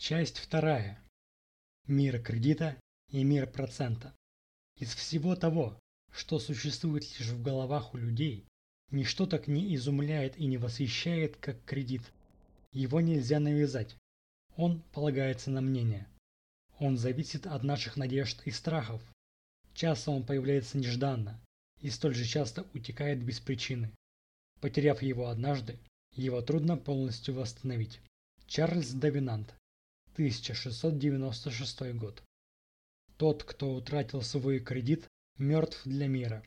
Часть вторая. Мир кредита и мир процента. Из всего того, что существует лишь в головах у людей, ничто так не изумляет и не восхищает, как кредит. Его нельзя навязать. Он полагается на мнение. Он зависит от наших надежд и страхов. Часто он появляется нежданно и столь же часто утекает без причины. Потеряв его однажды, его трудно полностью восстановить. Чарльз Давинант, 1696 год. Тот, кто утратил свой кредит, мертв для мира.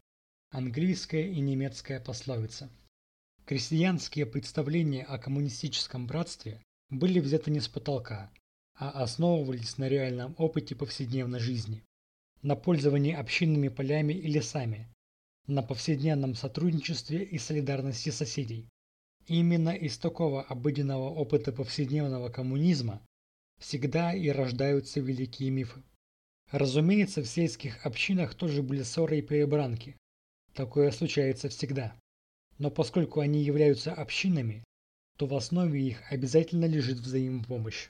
Английская и немецкая пословица. Крестьянские представления о коммунистическом братстве были взяты не с потолка, а основывались на реальном опыте повседневной жизни, на пользовании общинными полями и лесами, на повседневном сотрудничестве и солидарности соседей. Именно из такого обыденного опыта повседневного коммунизма всегда и рождаются великие мифы. Разумеется, в сельских общинах тоже были ссоры и перебранки. Такое случается всегда. Но поскольку они являются общинами, то в основе их обязательно лежит взаимопомощь.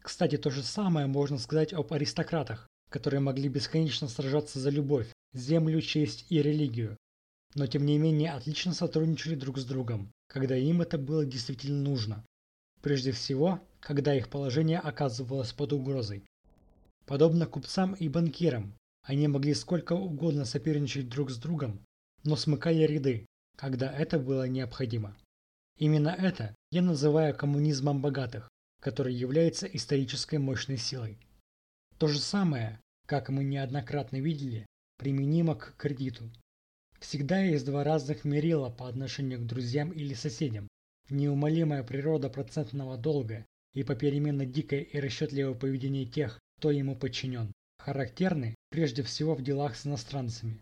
Кстати, то же самое можно сказать об аристократах, которые могли бесконечно сражаться за любовь, землю, честь и религию, но тем не менее отлично сотрудничали друг с другом, когда им это было действительно нужно. Прежде всего, когда их положение оказывалось под угрозой. Подобно купцам и банкирам, они могли сколько угодно соперничать друг с другом, но смыкали ряды, когда это было необходимо. Именно это я называю коммунизмом богатых, который является исторической мощной силой. То же самое, как мы неоднократно видели, применимо к кредиту. Всегда есть два разных мерила по отношению к друзьям или соседям. Неумолимая природа процентного долга и попеременно дикое и расчетливое поведение тех, кто ему подчинен, характерны прежде всего в делах с иностранцами.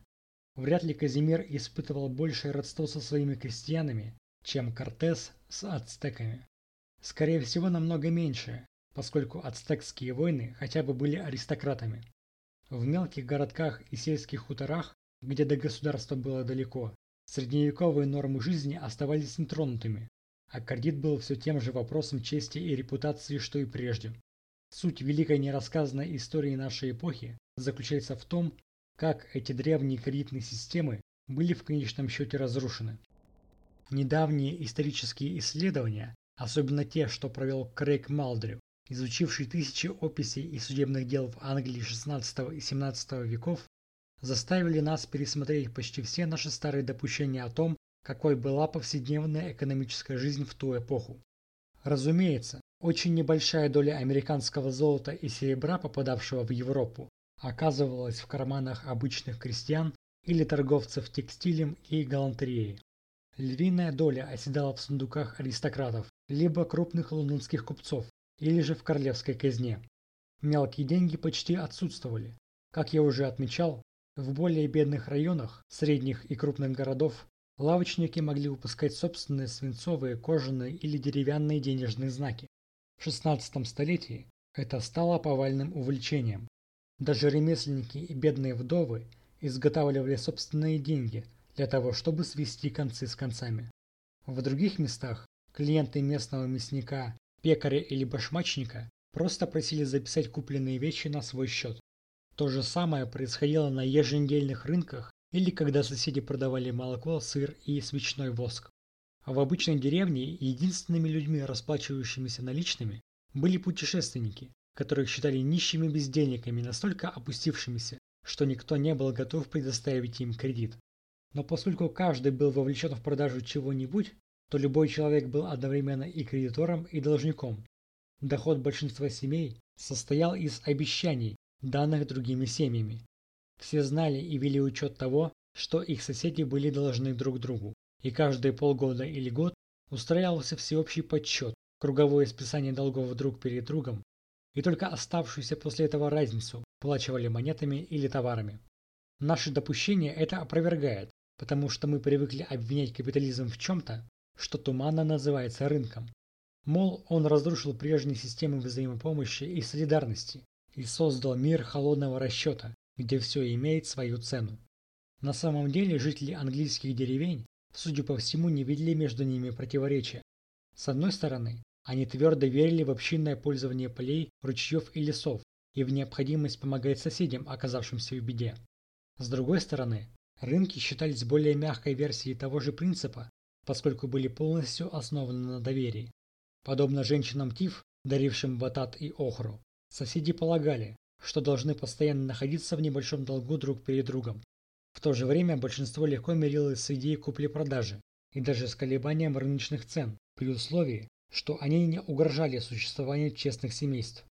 Вряд ли Казимир испытывал большее родство со своими крестьянами, чем Кортес с ацтеками. Скорее всего, намного меньше, поскольку ацтекские войны хотя бы были аристократами. В мелких городках и сельских хуторах, где до государства было далеко, средневековые нормы жизни оставались нетронутыми, а кредит был все тем же вопросом чести и репутации, что и прежде. Суть великой нерассказанной истории нашей эпохи заключается в том, как эти древние кредитные системы были в конечном счете разрушены. Недавние исторические исследования, особенно те, что провел Крейг Малдрю, изучивший тысячи описей и судебных дел в Англии XVI и XVII веков, заставили нас пересмотреть почти все наши старые допущения о том, какой была повседневная экономическая жизнь в ту эпоху. Разумеется, очень небольшая доля американского золота и серебра, попадавшего в Европу, оказывалась в карманах обычных крестьян или торговцев текстилем и галантереей. Львиная доля оседала в сундуках аристократов, либо крупных лондонских купцов, или же в королевской казне. Мелкие деньги почти отсутствовали. Как я уже отмечал, в более бедных районах, средних и крупных городов, лавочники могли выпускать собственные свинцовые, кожаные или деревянные денежные знаки. В XVI столетии это стало повальным увлечением. Даже ремесленники и бедные вдовы изготавливали собственные деньги для того, чтобы свести концы с концами. В других местах клиенты местного мясника, пекаря или башмачника просто просили записать купленные вещи на свой счет. То же самое происходило на еженедельных рынках или когда соседи продавали молоко, сыр и свечной воск. А в обычной деревне единственными людьми, расплачивающимися наличными, были путешественники, которых считали нищими бездельниками, настолько опустившимися, что никто не был готов предоставить им кредит. Но поскольку каждый был вовлечен в продажу чего-нибудь, то любой человек был одновременно и кредитором, и должником. Доход большинства семей состоял из обещаний, данных другими семьями. Все знали и вели учет того, что их соседи были должны друг другу, и каждые полгода или год устраивался всеобщий подсчет, круговое списание долгов друг перед другом, и только оставшуюся после этого разницу плачивали монетами или товарами. Наше допущение это опровергает, потому что мы привыкли обвинять капитализм в чем-то, что туманно называется рынком. Мол, он разрушил прежние системы взаимопомощи и солидарности и создал мир холодного расчета, где все имеет свою цену. На самом деле жители английских деревень, судя по всему, не видели между ними противоречия. С одной стороны, Они твердо верили в общинное пользование полей, ручьев и лесов и в необходимость помогать соседям, оказавшимся в беде. С другой стороны, рынки считались более мягкой версией того же принципа, поскольку были полностью основаны на доверии. Подобно женщинам Тиф, дарившим батат и охру, соседи полагали, что должны постоянно находиться в небольшом долгу друг перед другом. В то же время большинство легко мирилось с идеей купли-продажи и даже с колебанием рыночных цен, при условии, что они не угрожали существованию честных семейств.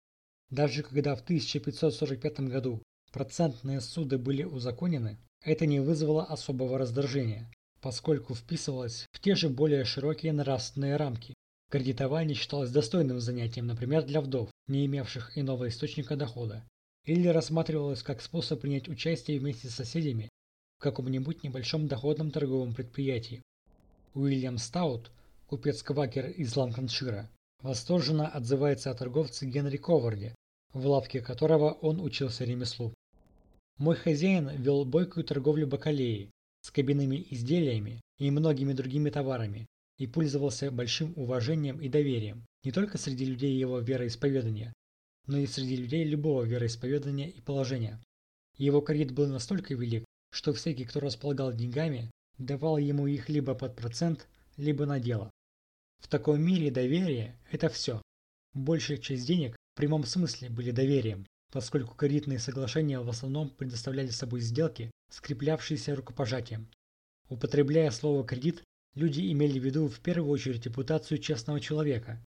Даже когда в 1545 году процентные суды были узаконены, это не вызвало особого раздражения, поскольку вписывалось в те же более широкие нравственные рамки. Кредитование считалось достойным занятием, например, для вдов, не имевших иного источника дохода, или рассматривалось как способ принять участие вместе с соседями в каком-нибудь небольшом доходном торговом предприятии. Уильям Стаут, купец-квакер из Ланканшира, восторженно отзывается о торговце Генри Коварде, в лавке которого он учился ремеслу. Мой хозяин вел бойкую торговлю бакалеей с кабинными изделиями и многими другими товарами и пользовался большим уважением и доверием не только среди людей его вероисповедания, но и среди людей любого вероисповедания и положения. Его кредит был настолько велик, что всякий, кто располагал деньгами, давал ему их либо под процент, либо на дело. В таком мире доверие – это все. Большая часть денег в прямом смысле были доверием, поскольку кредитные соглашения в основном предоставляли собой сделки, скреплявшиеся рукопожатием. Употребляя слово «кредит», люди имели в виду в первую очередь репутацию честного человека,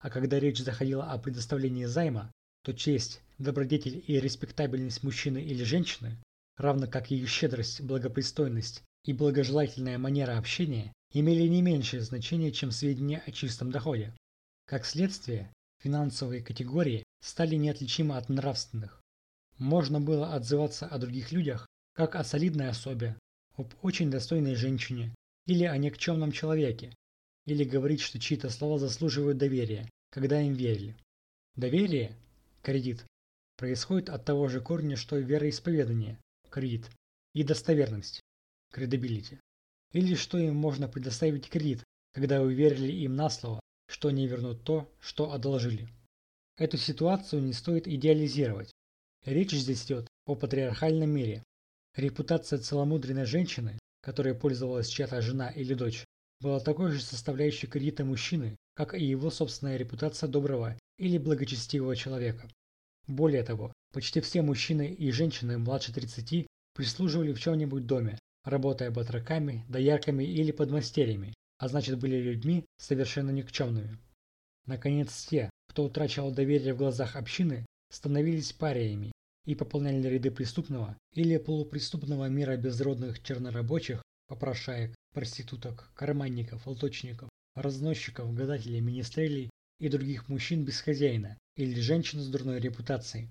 а когда речь заходила о предоставлении займа, то честь, добродетель и респектабельность мужчины или женщины, равно как и щедрость, благопристойность и благожелательная манера общения, имели не меньшее значение, чем сведения о чистом доходе. Как следствие, финансовые категории стали неотличимы от нравственных. Можно было отзываться о других людях, как о солидной особе, об очень достойной женщине или о никчемном человеке, или говорить, что чьи-то слова заслуживают доверия, когда им верили. Доверие, кредит, происходит от того же корня, что и вероисповедание, кредит, и достоверность, credibility. Или что им можно предоставить кредит, когда вы верили им на слово, что они вернут то, что одолжили. Эту ситуацию не стоит идеализировать. Речь здесь идет о патриархальном мире. Репутация целомудренной женщины, которой пользовалась чья-то жена или дочь, была такой же составляющей кредита мужчины, как и его собственная репутация доброго или благочестивого человека. Более того, почти все мужчины и женщины младше 30 прислуживали в чем-нибудь доме, работая батраками, доярками или подмастерьями, а значит были людьми совершенно никчемными. Наконец, те, кто утрачивал доверие в глазах общины, становились париями и пополняли ряды преступного или полупреступного мира безродных чернорабочих, попрошаек, проституток, карманников, лоточников, разносчиков, гадателей, министрелей и других мужчин без хозяина или женщин с дурной репутацией.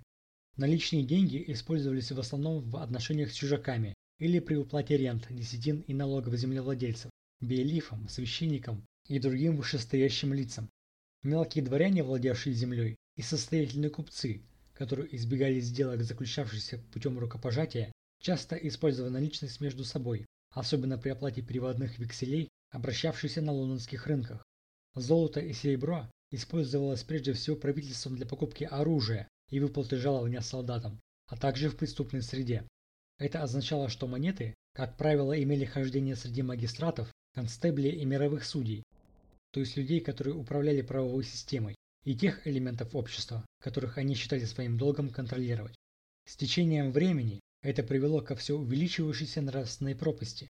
Наличные деньги использовались в основном в отношениях с чужаками или при уплате рент, десятин и налогов землевладельцев, биелифам, священникам и другим вышестоящим лицам. Мелкие дворяне, владевшие землей, и состоятельные купцы, которые избегали сделок, заключавшихся путем рукопожатия, часто использовали наличность между собой, особенно при оплате переводных векселей, обращавшихся на лондонских рынках. Золото и серебро использовалось прежде всего правительством для покупки оружия и выплаты жалования солдатам, а также в преступной среде. Это означало, что монеты, как правило, имели хождение среди магистратов, констеблей и мировых судей, то есть людей, которые управляли правовой системой, и тех элементов общества, которых они считали своим долгом контролировать. С течением времени это привело ко все увеличивающейся нравственной пропасти.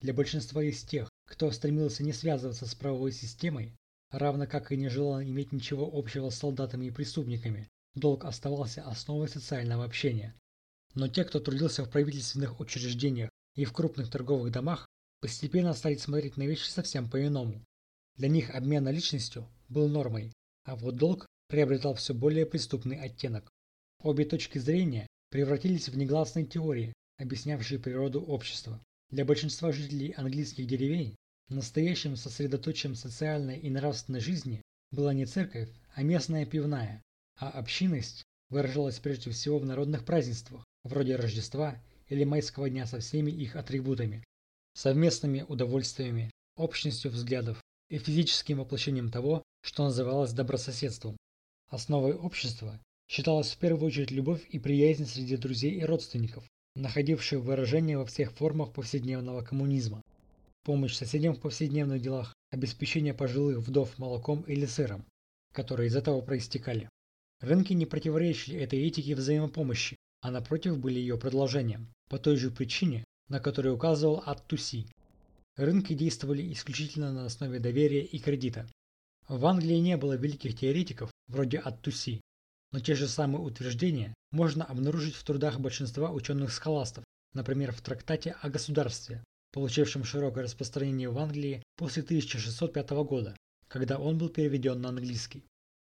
Для большинства из тех, кто стремился не связываться с правовой системой, равно как и не желал иметь ничего общего с солдатами и преступниками, долг оставался основой социального общения. Но те, кто трудился в правительственных учреждениях и в крупных торговых домах, постепенно стали смотреть на вещи совсем по-иному. Для них обмен наличностью был нормой, а вот долг приобретал все более преступный оттенок. Обе точки зрения превратились в негласные теории, объяснявшие природу общества. Для большинства жителей английских деревень настоящим сосредоточием социальной и нравственной жизни была не церковь, а местная пивная, а общинность выражалась прежде всего в народных празднествах, вроде Рождества или Майского дня со всеми их атрибутами, совместными удовольствиями, общностью взглядов и физическим воплощением того, что называлось добрососедством. Основой общества считалась в первую очередь любовь и приязнь среди друзей и родственников, находившие выражение во всех формах повседневного коммунизма. Помощь соседям в повседневных делах, обеспечение пожилых вдов молоком или сыром, которые из этого проистекали. Рынки не противоречили этой этике взаимопомощи, а напротив были ее продолжением, по той же причине, на которую указывал Ат-Туси. Рынки действовали исключительно на основе доверия и кредита. В Англии не было великих теоретиков, вроде Ат-Туси, но те же самые утверждения можно обнаружить в трудах большинства ученых-схоластов, например, в трактате о государстве, получившем широкое распространение в Англии после 1605 года, когда он был переведен на английский.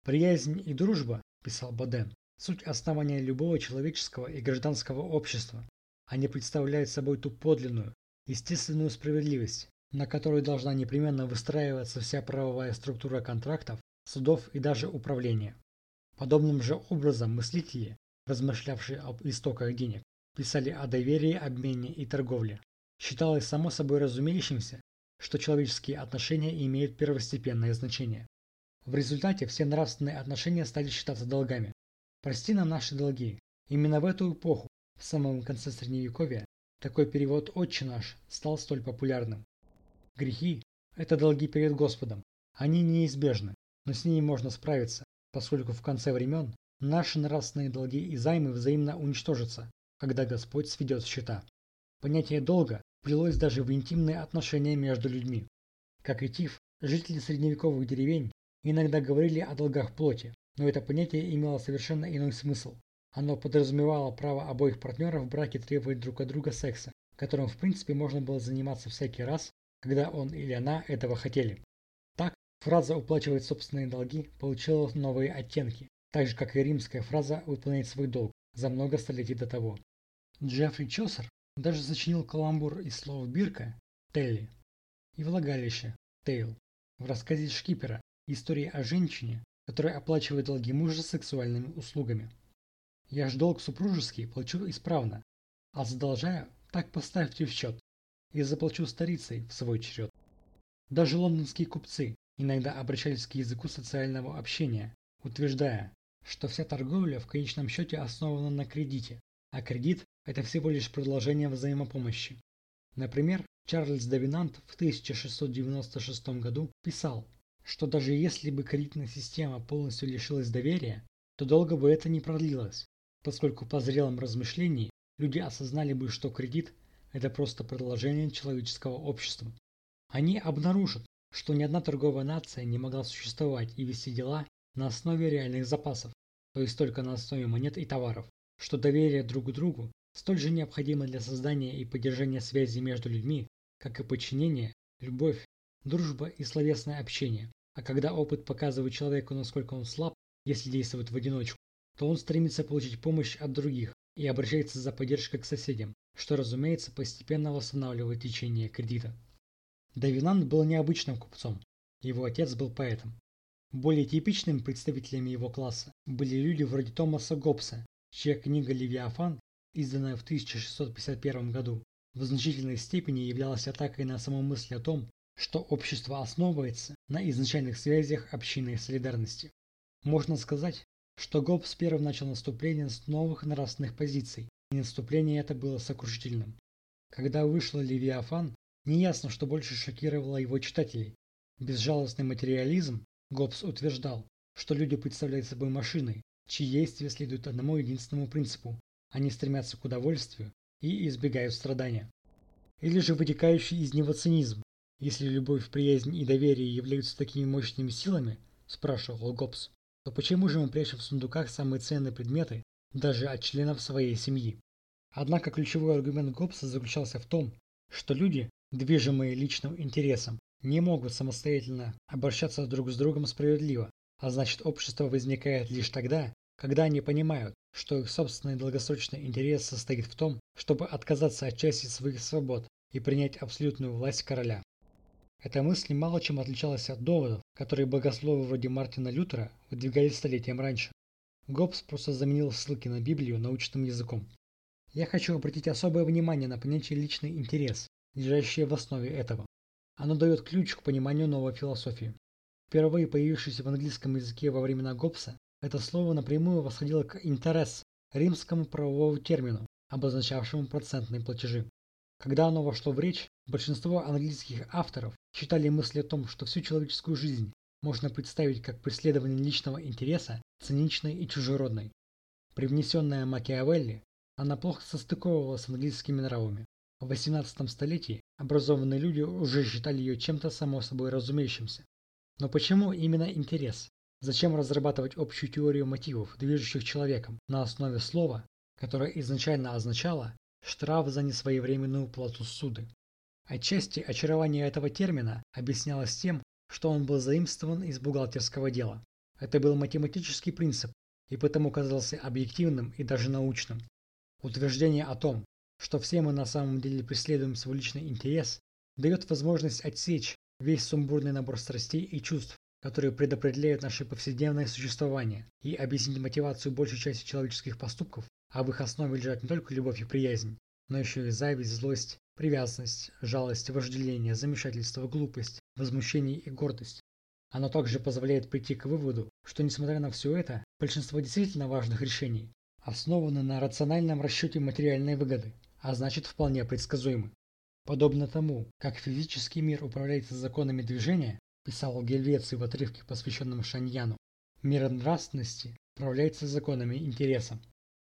«Приязнь и дружба», – писал Боден, – суть основания любого человеческого и гражданского общества. Они представляют собой ту подлинную, естественную справедливость, на которой должна непременно выстраиваться вся правовая структура контрактов, судов и даже управления. Подобным же образом мыслители, размышлявшие об истоках денег, писали о доверии, обмене и торговле. Считалось само собой разумеющимся, что человеческие отношения имеют первостепенное значение. В результате все нравственные отношения стали считаться долгами. Прости нам наши долги. Именно в эту эпоху, в самом конце Средневековья, такой перевод «Отче наш» стал столь популярным. Грехи – это долги перед Господом. Они неизбежны, но с ними можно справиться, поскольку в конце времен наши нравственные долги и займы взаимно уничтожатся, когда Господь сведет счета. Понятие долга вплелось даже в интимные отношения между людьми. Как и Тиф, жители средневековых деревень иногда говорили о долгах плоти, но это понятие имело совершенно иной смысл. Оно подразумевало право обоих партнеров в браке требовать друг от друга секса, которым в принципе можно было заниматься всякий раз, когда он или она этого хотели. Так, фраза «уплачивать собственные долги» получила новые оттенки, так же как и римская фраза «выполнять свой долг» за много столетий до того. Джеффри Чосер даже сочинил каламбур из слов «бирка» – «телли» и «влагалище» – «тейл» в рассказе Шкипера «История о женщине, которая оплачивает долги мужа сексуальными услугами». Я ж долг супружеский плачу исправно, а задолжаю, так поставьте в счет, и заплачу старицей в свой черед. Даже лондонские купцы иногда обращались к языку социального общения, утверждая, что вся торговля в конечном счете основана на кредите, а кредит – это всего лишь продолжение взаимопомощи. Например, Чарльз Давинант в 1696 году писал, что даже если бы кредитная система полностью лишилась доверия, то долго бы это не продлилось, поскольку по зрелом размышлении люди осознали бы, что кредит – это просто продолжение человеческого общества. Они обнаружат, что ни одна торговая нация не могла существовать и вести дела на основе реальных запасов, то есть только на основе монет и товаров, что доверие друг к другу столь же необходимо для создания и поддержания связи между людьми, как и подчинение, любовь, дружба и словесное общение. А когда опыт показывает человеку, насколько он слаб, если действует в одиночку, то он стремится получить помощь от других и обращается за поддержкой к соседям, что, разумеется, постепенно восстанавливает течение кредита. Давинант был необычным купцом, его отец был поэтом. Более типичными представителями его класса были люди вроде Томаса Гоббса, чья книга «Левиафан», изданная в 1651 году, в значительной степени являлась атакой на саму мысль о том, что общество основывается на изначальных связях общины и солидарности. Можно сказать, что Гоббс первым начал наступление с новых нравственных позиций, и наступление это было сокрушительным. Когда вышла Левиафан, неясно, что больше шокировало его читателей. Безжалостный материализм, Гоббс утверждал, что люди представляют собой машины, чьи действия следуют одному единственному принципу – они стремятся к удовольствию и избегают страдания. Или же вытекающий из него цинизм. Если любовь, приязнь и доверие являются такими мощными силами, спрашивал Гоббс, то почему же мы прячем в сундуках самые ценные предметы даже от членов своей семьи? Однако ключевой аргумент Гоббса заключался в том, что люди, движимые личным интересом, не могут самостоятельно обращаться друг с другом справедливо, а значит общество возникает лишь тогда, когда они понимают, что их собственный долгосрочный интерес состоит в том, чтобы отказаться от части своих свобод и принять абсолютную власть короля. Эта мысль мало чем отличалась от доводов, которые богословы вроде Мартина Лютера выдвигали столетием раньше. Гоббс просто заменил ссылки на Библию научным языком. Я хочу обратить особое внимание на понятие «личный интерес», лежащее в основе этого. Оно дает ключ к пониманию новой философии. Впервые появившееся в английском языке во времена Гоббса, это слово напрямую восходило к «интерес» римскому правовому термину, обозначавшему процентные платежи. Когда оно вошло в речь, большинство английских авторов считали мысль о том, что всю человеческую жизнь можно представить как преследование личного интереса, циничной и чужеродной. Привнесенная Макиавелли, она плохо состыковывалась с английскими нравами. В XVIII столетии образованные люди уже считали ее чем-то само собой разумеющимся. Но почему именно интерес? Зачем разрабатывать общую теорию мотивов, движущих человеком, на основе слова, которое изначально означало штраф за несвоевременную плату суды? Отчасти очарование этого термина объяснялось тем, что он был заимствован из бухгалтерского дела. Это был математический принцип и потому казался объективным и даже научным. Утверждение о том, что все мы на самом деле преследуем свой личный интерес, дает возможность отсечь весь сумбурный набор страстей и чувств, которые предопределяют наше повседневное существование, и объяснить мотивацию большей части человеческих поступков, а в их основе лежат не только любовь и приязнь, но еще и зависть, злость, привязанность, жалость, вожделение, замешательство, глупость, возмущение и гордость. Оно также позволяет прийти к выводу, что несмотря на все это, большинство действительно важных решений основаны на рациональном расчете материальной выгоды, а значит вполне предсказуемы. Подобно тому, как физический мир управляется законами движения, писал Гельвеций в отрывке, посвященном Шаньяну, мир нравственности управляется законами интереса.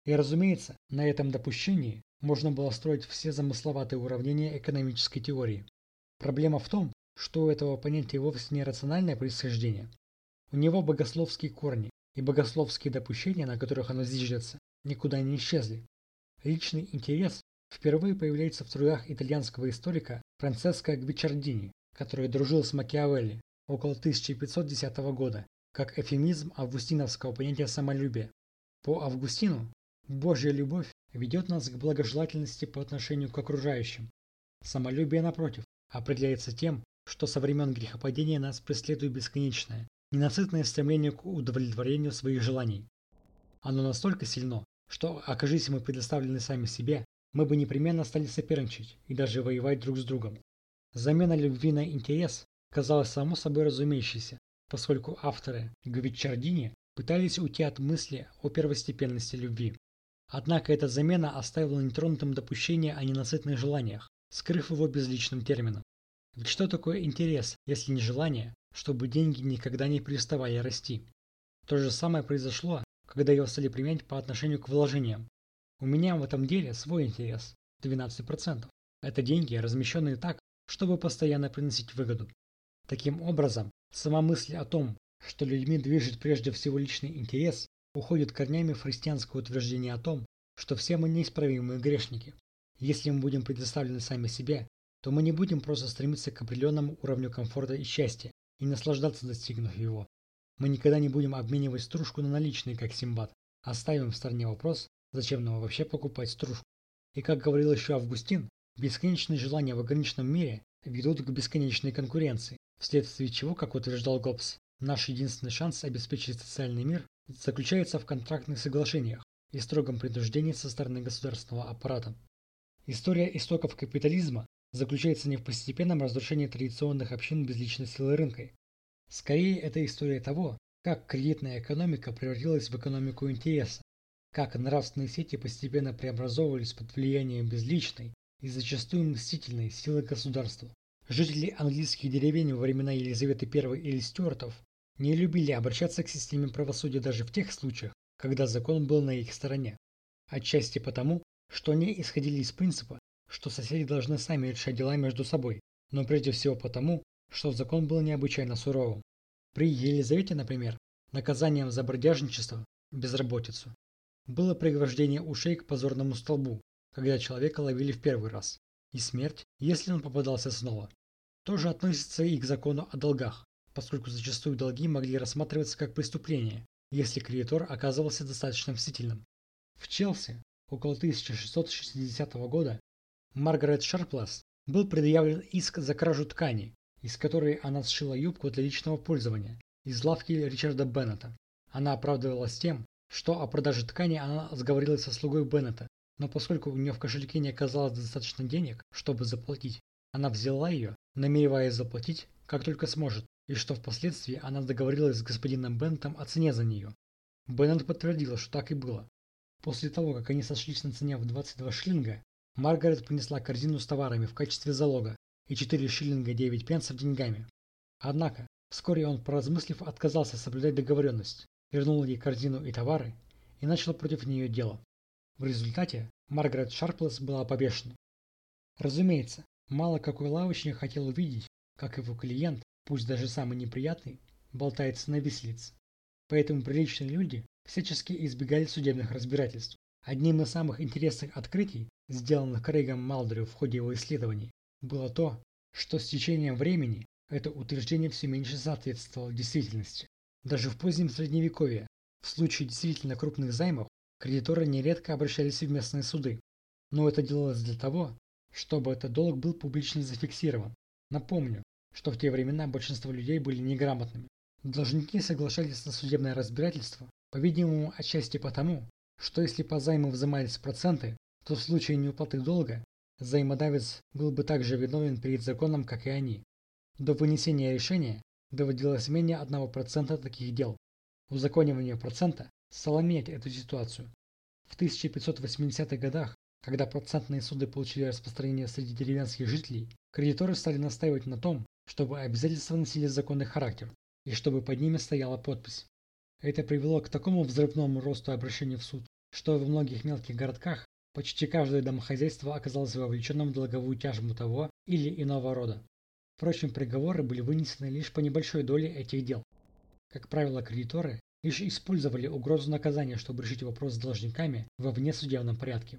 И разумеется, на этом допущении можно было строить все замысловатые уравнения экономической теории. Проблема в том, что у этого понятия вовсе не рациональное происхождение. У него богословские корни, и богословские допущения, на которых оно зиждется, никуда не исчезли. Личный интерес впервые появляется в трудах итальянского историка Франциско Гвичардини, который дружил с Макиавелли около 1510 года, как эфемизм августиновского понятия самолюбия. По Августину, Божья любовь ведет нас к благожелательности по отношению к окружающим. Самолюбие, напротив, определяется тем, что со времен грехопадения нас преследует бесконечное, ненасытное стремление к удовлетворению своих желаний. Оно настолько сильно, что, окажись мы предоставлены сами себе, мы бы непременно стали соперничать и даже воевать друг с другом. Замена любви на интерес казалась само собой разумеющейся, поскольку авторы Гвичардини пытались уйти от мысли о первостепенности любви. Однако эта замена оставила нетронутым допущение о ненасытных желаниях, скрыв его безличным термином. Ведь что такое интерес, если не желание, чтобы деньги никогда не переставали расти? То же самое произошло, когда его стали применять по отношению к вложениям. У меня в этом деле свой интерес – 12%. Это деньги, размещенные так, чтобы постоянно приносить выгоду. Таким образом, сама мысль о том, что людьми движет прежде всего личный интерес, уходит корнями в христианское утверждение о том, что все мы неисправимые грешники. Если мы будем предоставлены сами себе, то мы не будем просто стремиться к определенному уровню комфорта и счастья и наслаждаться достигнув его. Мы никогда не будем обменивать стружку на наличные, как Симбад. Оставим в стороне вопрос, зачем нам вообще покупать стружку. И как говорил еще Августин, бесконечные желания в ограниченном мире ведут к бесконечной конкуренции, вследствие чего, как утверждал Гоббс, наш единственный шанс обеспечить социальный мир заключается в контрактных соглашениях и строгом принуждении со стороны государственного аппарата. История истоков капитализма заключается не в постепенном разрушении традиционных общин безличной силы рынка. Скорее, это история того, как кредитная экономика превратилась в экономику интереса, как нравственные сети постепенно преобразовывались под влиянием безличной и зачастую мстительной силы государства. Жители английских деревень во времена Елизаветы I или Стюартов не любили обращаться к системе правосудия даже в тех случаях, когда закон был на их стороне. Отчасти потому, что они исходили из принципа, что соседи должны сами решать дела между собой, но прежде всего потому, что закон был необычайно суровым. При Елизавете, например, наказанием за бродяжничество, безработицу, было пригвождение ушей к позорному столбу, когда человека ловили в первый раз, и смерть, если он попадался снова. Тоже относится и к закону о долгах, поскольку зачастую долги могли рассматриваться как преступление, если кредитор оказывался достаточно мстительным. В Челси около 1660 года Маргарет Шарплас был предъявлен иск за кражу ткани, из которой она сшила юбку для личного пользования, из лавки Ричарда Беннета. Она оправдывалась тем, что о продаже ткани она сговорилась со слугой Беннета, но поскольку у нее в кошельке не оказалось достаточно денег, чтобы заплатить, она взяла ее, намереваясь заплатить, как только сможет, и что впоследствии она договорилась с господином Бентом о цене за нее. Беннет подтвердила, что так и было. После того, как они сошлись на цене в 22 шиллинга, Маргарет принесла корзину с товарами в качестве залога и 4 шиллинга 9 пенсов деньгами. Однако, вскоре он, поразмыслив, отказался соблюдать договоренность, вернул ей корзину и товары и начал против нее дело. В результате Маргарет Шарплес была повешена. Разумеется, мало какой лавочник хотел увидеть, как его клиент, пусть даже самый неприятный, болтается на виселице. Поэтому приличные люди всячески избегали судебных разбирательств. Одним из самых интересных открытий, сделанных Крейгом Малдерю в ходе его исследований, было то, что с течением времени это утверждение все меньше соответствовало действительности. Даже в позднем Средневековье, в случае действительно крупных займов, Кредиторы нередко обращались в местные суды, но это делалось для того, чтобы этот долг был публично зафиксирован. Напомню, что в те времена большинство людей были неграмотными. Должники соглашались на судебное разбирательство, по-видимому, отчасти потому, что если по займу взимались проценты, то в случае неуплаты долга взаимодавец был бы также виновен перед законом, как и они. До вынесения решения доводилось менее 1% таких дел. Узаконивание процента стала менять эту ситуацию. В 1580-х годах, когда процентные суды получили распространение среди деревенских жителей, кредиторы стали настаивать на том, чтобы обязательства носили законный характер и чтобы под ними стояла подпись. Это привело к такому взрывному росту обращений в суд, что в многих мелких городках почти каждое домохозяйство оказалось вовлеченным в долговую тяжбу того или иного рода. Впрочем, приговоры были вынесены лишь по небольшой доле этих дел. Как правило, кредиторы лишь использовали угрозу наказания, чтобы решить вопрос с должниками во внесудебном порядке.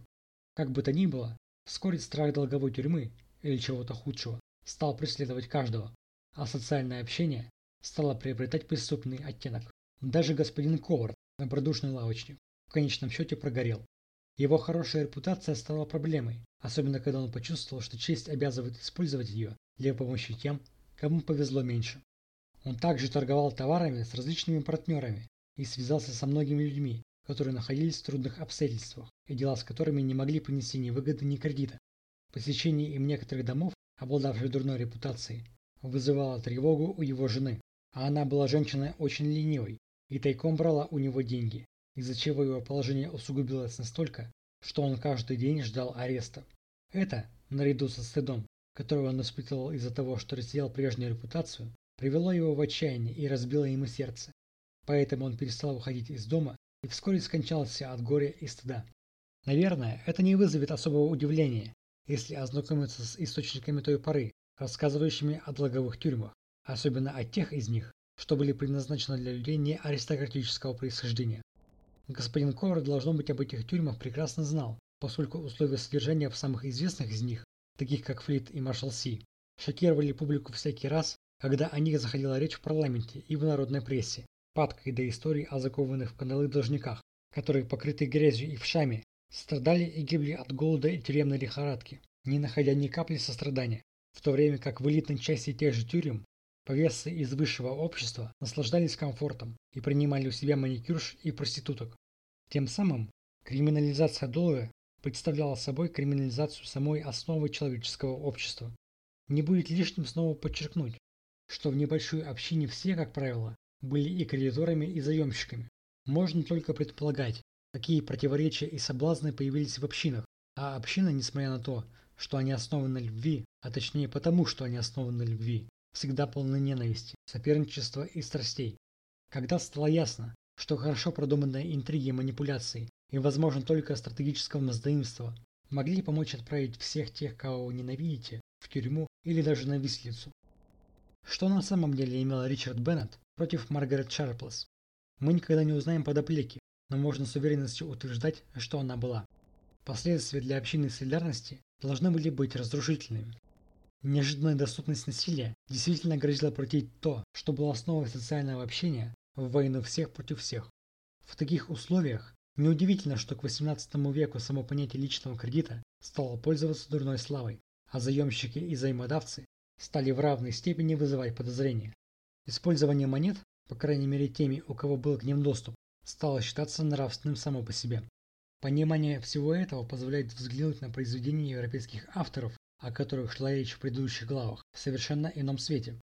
Как бы то ни было, вскоре страх долговой тюрьмы или чего-то худшего стал преследовать каждого, а социальное общение стало приобретать преступный оттенок. Даже господин Ковард, добродушный лавочник, в конечном счете прогорел. Его хорошая репутация стала проблемой, особенно когда он почувствовал, что честь обязывает использовать ее для помощи тем, кому повезло меньше. Он также торговал товарами с различными партнерами и связался со многими людьми, которые находились в трудных обстоятельствах и дела с которыми не могли принести ни выгоды, ни кредита. Посещение им некоторых домов, обладавших дурной репутацией, вызывало тревогу у его жены, а она была женщиной очень ленивой и тайком брала у него деньги, из-за чего его положение усугубилось настолько, что он каждый день ждал ареста. Это, наряду со стыдом, который он испытывал из-за того, что растерял прежнюю репутацию, привело его в отчаяние и разбило ему сердце. Поэтому он перестал уходить из дома и вскоре скончался от горя и стыда. Наверное, это не вызовет особого удивления, если ознакомиться с источниками той поры, рассказывающими о долговых тюрьмах, особенно о тех из них, что были предназначены для людей не аристократического происхождения. Господин Ковар, должно быть, об этих тюрьмах прекрасно знал, поскольку условия содержания в самых известных из них, таких как Флит и Маршал Си, шокировали публику всякий раз, когда о них заходила речь в парламенте и в народной прессе, падкой до истории о закованных в каналы должниках, которые, покрытые грязью и вшами, страдали и гибли от голода и тюремной лихорадки, не находя ни капли сострадания, в то время как в элитной части тех же тюрем повесы из высшего общества наслаждались комфортом и принимали у себя маникюрш и проституток. Тем самым криминализация долга представляла собой криминализацию самой основы человеческого общества. Не будет лишним снова подчеркнуть, что в небольшой общине все, как правило, были и кредиторами, и заемщиками. Можно только предполагать, какие противоречия и соблазны появились в общинах, а община, несмотря на то, что они основаны на любви, а точнее потому, что они основаны на любви, всегда полны ненависти, соперничества и страстей. Когда стало ясно, что хорошо продуманные интриги и манипуляции и возможно только стратегическое мздоимство могли помочь отправить всех тех, кого вы ненавидите, в тюрьму или даже на виселицу. Что на самом деле имел Ричард Беннет против Маргарет Шарплес. Мы никогда не узнаем подоплеки, но можно с уверенностью утверждать, что она была. Последствия для общины солидарности должны были быть разрушительными. Неожиданная доступность насилия действительно грозила против то, что было основой социального общения в войну всех против всех. В таких условиях неудивительно, что к XVIII веку само понятие личного кредита стало пользоваться дурной славой, а заемщики и взаимодавцы стали в равной степени вызывать подозрения. Использование монет, по крайней мере теми, у кого был к ним доступ, стало считаться нравственным само по себе. Понимание всего этого позволяет взглянуть на произведения европейских авторов, о которых шла речь в предыдущих главах, в совершенно ином свете.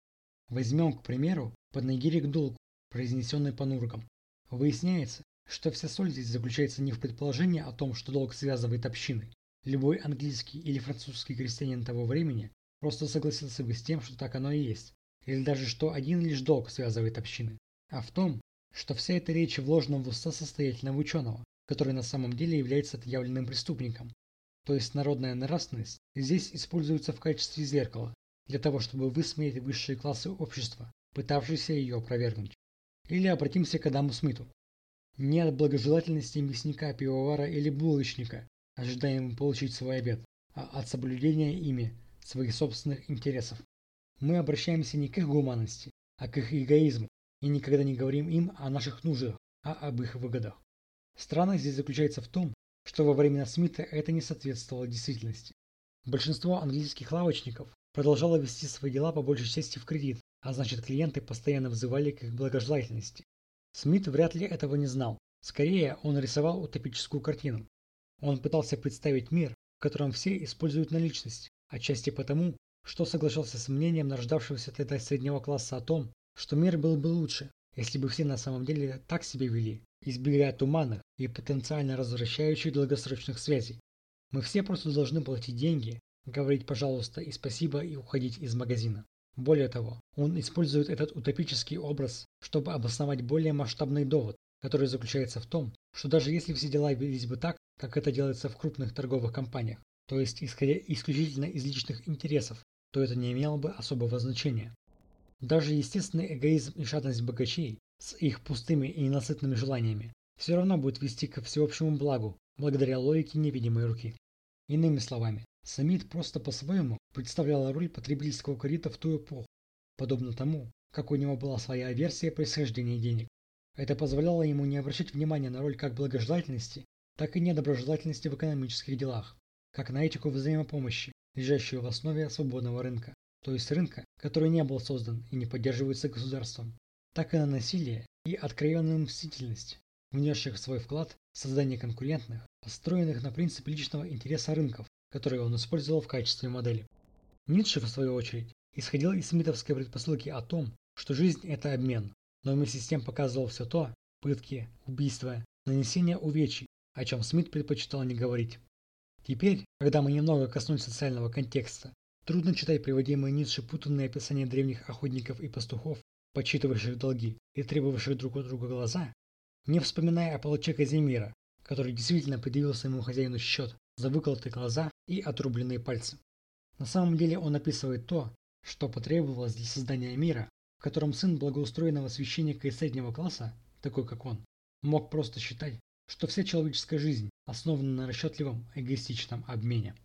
Возьмем, к примеру, подногирик долг, произнесенный Панургом. Выясняется, что вся соль здесь заключается не в предположении о том, что долг связывает общины. Любой английский или французский крестьянин того времени просто согласился бы с тем, что так оно и есть, или даже что один лишь долг связывает общины, а в том, что вся эта речь вложена в уста состоятельного ученого, который на самом деле является отъявленным преступником. То есть народная нравственность здесь используется в качестве зеркала, для того чтобы высмеять высшие классы общества, пытавшиеся ее опровергнуть. Или обратимся к Адаму Смиту. Не от благожелательности мясника, пивовара или булочника ожидаем получить свой обед, а от соблюдения ими своих собственных интересов. Мы обращаемся не к их гуманности, а к их эгоизму, и никогда не говорим им о наших нуждах, а об их выгодах. Странность здесь заключается в том, что во времена Смита это не соответствовало действительности. Большинство английских лавочников продолжало вести свои дела по большей части в кредит, а значит клиенты постоянно взывали к их благожелательности. Смит вряд ли этого не знал. Скорее, он рисовал утопическую картину. Он пытался представить мир, в котором все используют наличность, отчасти потому, что соглашался с мнением нарождавшегося тогда среднего класса о том, что мир был бы лучше, если бы все на самом деле так себя вели, избегая туманных и потенциально развращающих долгосрочных связей. Мы все просто должны платить деньги, говорить «пожалуйста» и «спасибо» и уходить из магазина. Более того, он использует этот утопический образ, чтобы обосновать более масштабный довод, который заключается в том, что даже если все дела велись бы так, как это делается в крупных торговых компаниях, то есть исходя исключительно из личных интересов, то это не имело бы особого значения. Даже естественный эгоизм и жадность богачей с их пустыми и ненасытными желаниями все равно будет вести к всеобщему благу, благодаря логике невидимой руки. Иными словами, Самит просто по-своему представлял роль потребительского кредита в ту эпоху, подобно тому, как у него была своя версия происхождения денег. Это позволяло ему не обращать внимания на роль как благожелательности, так и недоброжелательности в экономических делах, как на этику взаимопомощи, лежащую в основе свободного рынка, то есть рынка, который не был создан и не поддерживается государством, так и на насилие и откровенную мстительность, внесших свой вклад в создание конкурентных, построенных на принципе личного интереса рынков, которые он использовал в качестве модели. Ницше, в свою очередь, исходил из смитовской предпосылки о том, что жизнь – это обмен, но вместе с тем показывал все то – пытки, убийства, нанесение увечий, о чем Смит предпочитал не говорить. Теперь, когда мы немного коснулись социального контекста, трудно читать приводимые Ницше путанные описания древних охотников и пастухов, подсчитывавших долги и требовавших друг у друга глаза, не вспоминая о палаче Казимира, который действительно предъявил своему хозяину счет за выколотые глаза и отрубленные пальцы. На самом деле он описывает то, что потребовалось для создания мира, в котором сын благоустроенного священника из среднего класса, такой как он, мог просто считать, что вся человеческая жизнь основана на расчетливом эгоистичном обмене.